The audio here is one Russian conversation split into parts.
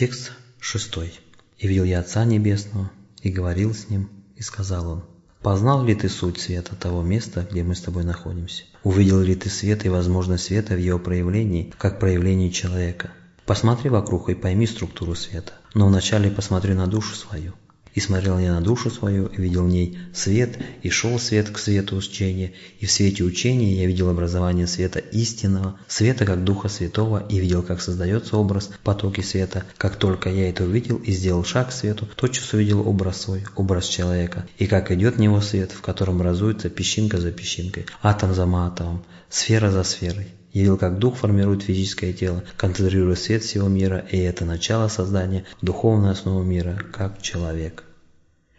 Текст шестой. «И видел я Отца Небесного, и говорил с Ним, и сказал Он, «Познал ли ты суть света того места, где мы с тобой находимся? Увидел ли ты свет и возможность света в его проявлении, как проявлении человека? Посмотри вокруг и пойми структуру света, но вначале посмотри на душу свою, и смотрел я на душу свою, и видел в ней свет, и шел свет к свету учения, и в свете учения я видел образование света истинного, света как Духа Святого, и видел, как создается образ потоки света. Как только я это увидел и сделал шаг к свету, тотчас увидел образ свой, образ человека, и как идет в него свет, в котором образуется песчинка за песчинкой, атом за атомом, сфера за сферой. Я видел, как дух формирует физическое тело, концентрируя свет всего мира, и это начало создания духовной основы мира, как человек.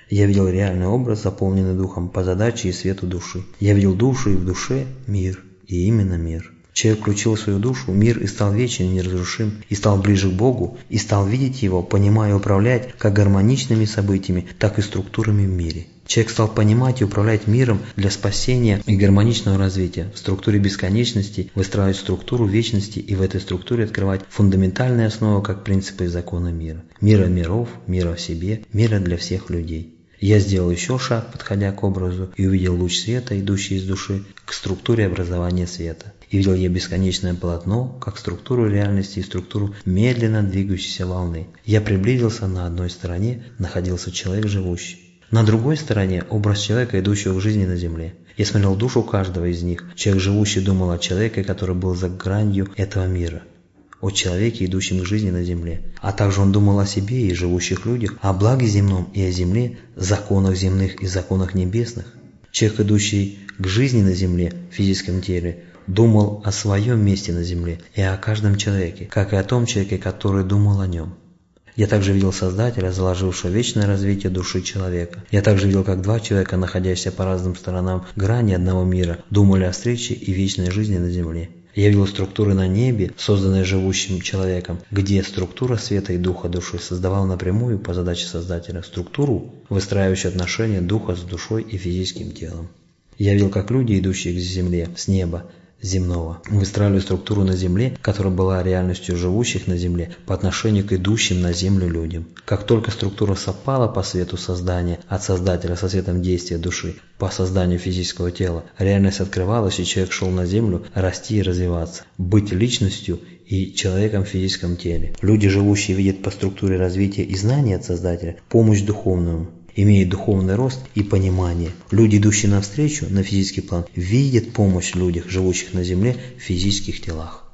Я видел реальный образ, заполненный духом по задаче и свету души. Я видел душу и в душе мир, и именно мир. Человек включил свою душу мир и стал вечен неразрушим, и стал ближе к Богу, и стал видеть его, понимая и управлять как гармоничными событиями, так и структурами в мире. Человек стал понимать и управлять миром для спасения и гармоничного развития, в структуре бесконечности выстраивать структуру вечности и в этой структуре открывать фундаментальные основы как принципы и законы мира. Мира миров, мира в себе, мира для всех людей. Я сделал еще шаг, подходя к образу, и увидел луч света, идущий из души, к структуре образования света. И видел я бесконечное полотно, как структуру реальности и структуру медленно двигающейся волны. Я приблизился, на одной стороне находился человек живущий. На другой стороне образ человека, идущего к жизни на земле. Я смотрел душу каждого из них. Человек живущий думал о человеке, который был за гранью этого мира. О человеке, идущем к жизни на земле. А также он думал о себе и живущих людях, о благе земном и о земле, законах земных и законах небесных. Человек, идущий к жизни на земле, в физическом теле, думал о своем месте на земле и о каждом человеке, как и о том человеке, который думал о нем. Я также видел Создателя, заложившего вечное развитие души человека. Я также видел, как два человека, находящиеся по разным сторонам грани одного мира, думали о встрече и вечной жизни на земле. Я видел структуры на небе, созданные живущим человеком, где структура света и духа души создавала напрямую по задаче Создателя структуру, выстраивающую отношения духа с душой и физическим телом. Я видел, как люди, идущие к земле, с неба, земного. Выстраивали структуру на Земле, которая была реальностью живущих на Земле по отношению к идущим на Землю людям. Как только структура совпала по свету создания от Создателя со светом действия души по созданию физического тела, реальность открывалась, и человек шел на Землю расти и развиваться, быть личностью и человеком в физическом теле. Люди, живущие, видят по структуре развития и знания от Создателя помощь духовную, имеют духовный рост и понимание. Люди, идущие навстречу на физический план, видят помощь людях, живущих на земле в физических телах.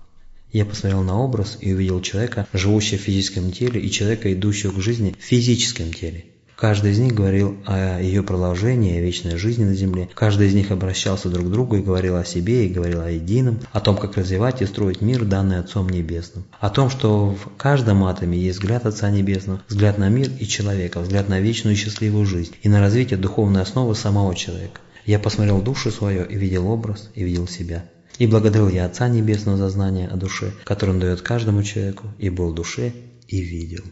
Я посмотрел на образ и увидел человека, живущего в физическом теле, и человека, идущего к жизни в физическом теле. Каждый из них говорил о ее продолжении, о вечной жизни на земле. Каждый из них обращался друг к другу и говорил о себе, и говорил о едином, о том, как развивать и строить мир, данный Отцом Небесным. О том, что в каждом атоме есть взгляд Отца Небесного, взгляд на мир и человека, взгляд на вечную и счастливую жизнь и на развитие духовной основы самого человека. Я посмотрел душу свою и видел образ, и видел себя. И благодарил я Отца Небесного за знание о душе, которое он дает каждому человеку, и был в душе, и видел.